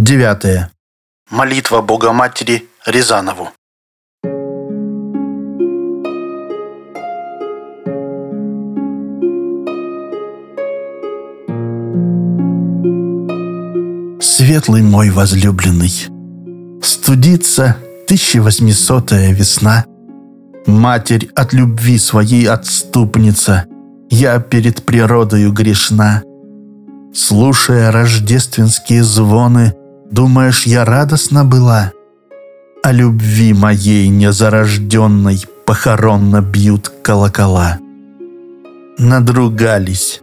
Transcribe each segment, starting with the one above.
Девятое. Молитва Богоматери Рязанову. Светлый мой возлюбленный, Студится 1800-я весна. Матерь от любви своей отступница, Я перед природою грешна. Слушая рождественские звоны, Думаешь, я радостна была? О любви моей незарожденной Похоронно бьют колокола. Надругались,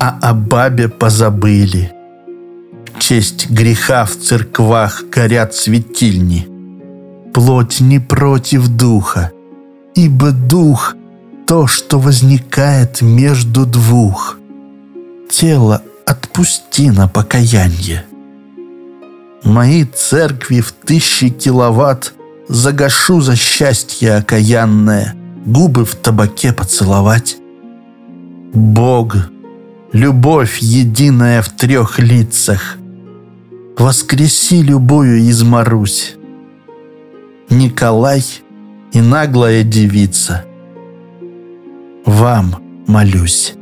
а о бабе позабыли. Честь греха в церквах горят светильни. Плоть не против духа, ибо дух — то, что возникает между двух. Тело отпусти на покаяние. Мои церкви в тысячи киловатт Загашу за счастье окаянное, Губы в табаке поцеловать. Бог, любовь единая в трех лицах, Воскреси любую из Марусь. Николай и наглая девица. Вам молюсь.